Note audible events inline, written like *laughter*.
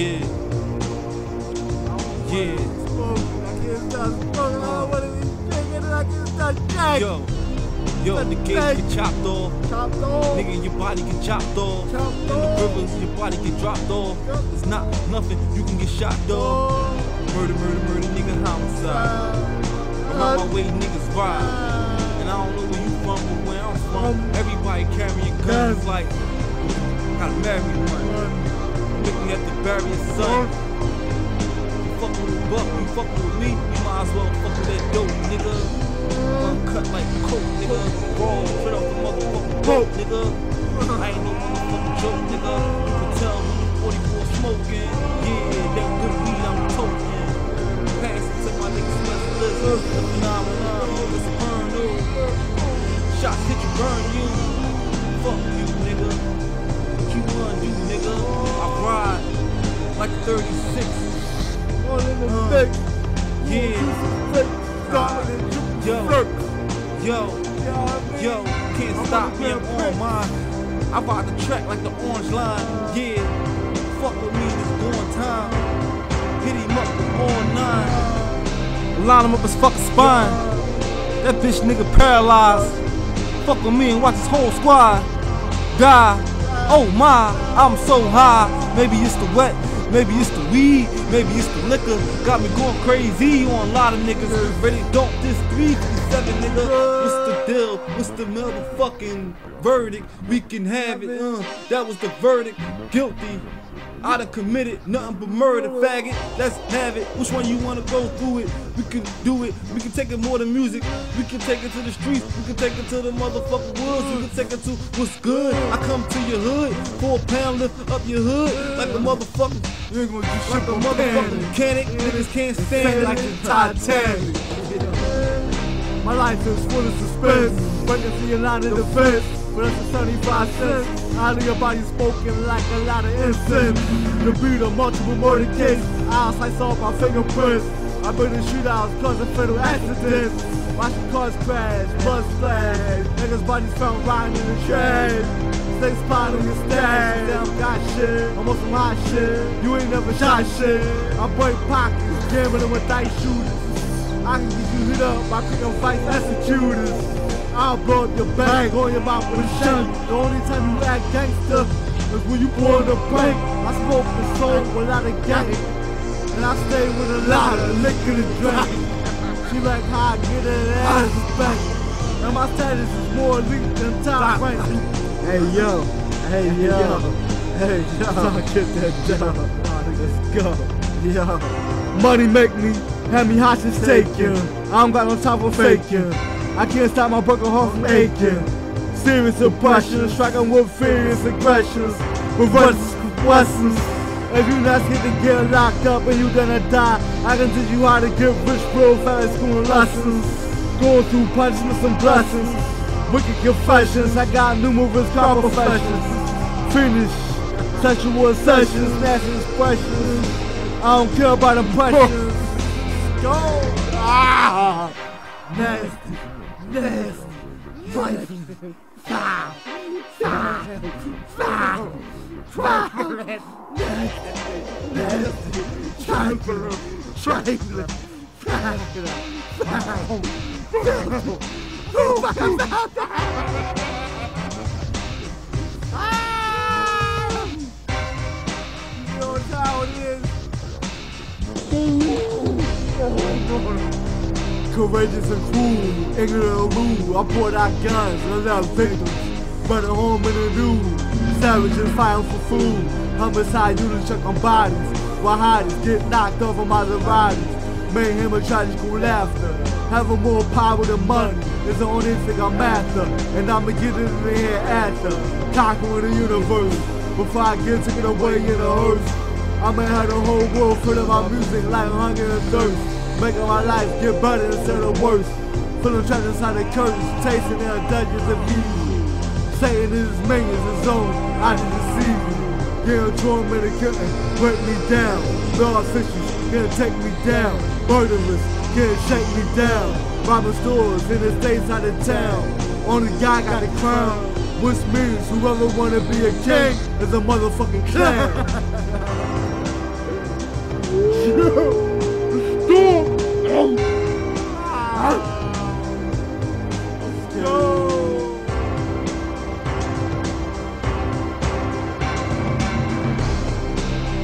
Yeah. Yeah. Yo. Yo, the gates get chopped off. Chopped off. Nigga, your body get chopped off. Chopped In the rivers, your body get dropped off. It's not nothing, you can get shot. Oh, Murder, murder, murder, nigga, homicide. I'm on my way, niggas ride. And I don't know where you from, but where I'm from, everybody carrying guns guns. like gotta marry one. Nigga, you have to bury your son. You fucking with Buck, you fucking with me, you might as well fuck with that dope, nigga. Yo, yo, can't stop me, I'm on mine. I ride the track like the orange line. Yeah, fuck with me, this going time. Hit him up with all nine. Line him up his fucking spine. That bitch nigga paralyzed. Fuck with me and watch his whole squad die. Oh my, I'm so high. Maybe it's the wet, maybe it's the weed, maybe it's the liquor. Got me going crazy on a lot of niggas. Ready dump this 357 nigga. What's the deal? What's the motherfucking verdict? We can have it. Uh, that was the verdict. Guilty. I done committed nothing but murder, faggot. Let's have it. Which one you wanna go through it? We can do it. We can take it more than music. We can take it to the streets. We can take it to the motherfucking woods. We can take it to what's good. I come to your hood. Four pound lift up your hood like a motherfucker. You ain't gonna do shit like a motherfucking mechanic. Niggas can't stand Stand it like the Titanic. My life is full of suspense. Waiting for your line of defense. But it's a 75 cents. Out of your body smoking like a lot of incense. The beat of multiple murder case. I'll slice off my fingerprints. I've been in shootouts causing fatal accidents. Watching cars crash, blood splash. Niggas' bodies found rotting in the trash. Snakes spot on your stash. Damn, got shit. I'm on some hot shit. You ain't never shot shit. I break pockets, gambling with dice shooters. I can get you hit up by picking fights executors. I'll blow up your bag on your mouth with a shot. The only time you act gangster is when you pull the bank. I smoke the soul without a gang. And I stay with a lot of liquor to drink. She like how I get her ass back. And my status is more elite than top rank. Hey yo, hey yo, hey yo, get that down. Let's go. Yo, money make me, have me hostage taken. I don't got no time for faking. I can't stop my broken heart from aching. Serious oppression, striking with furious aggressions. Runs lessons. If you not scared to get locked up and you gonna die, I can teach you how to get rich real fast school lessons. Going through punishments and blessings. Wicked confessions, I got numerous car professions. Finish. Sexual sessions, nasty expressions. I don't care about impressions. Go! Ah! Nasty, nasty, life. Foul, foul, foul, foul. Nasty, nasty, trifling, trifling, foul, foul, foul, foul, foul. Courageous and cruel, ignorant of rule. I poured out guns and left victims. But at home in the news, savages fighting for food. Homicide units check on bodies. While hotties get knocked of Maseratis. Mayhem and tragical laughter. Having more power than money is the only thing I'm after. And I'ma get it in the head after. Conquering the universe. Before I get taken away in a hearse. I'ma have the whole world full of my music like hunger and thirst. Making my life get better instead of worse. Feeling trapped inside the curtains, tasting their dungeons of evil. Satan his minions is on, I to deceive you. Getting tormented, getting break me down. Law officials gonna take me down. Murderers gonna shake me down. Robbing stores in the states out of town. Only guy got a crown. Which means whoever wanna be a king is a motherfucking clown. *laughs* *laughs* home.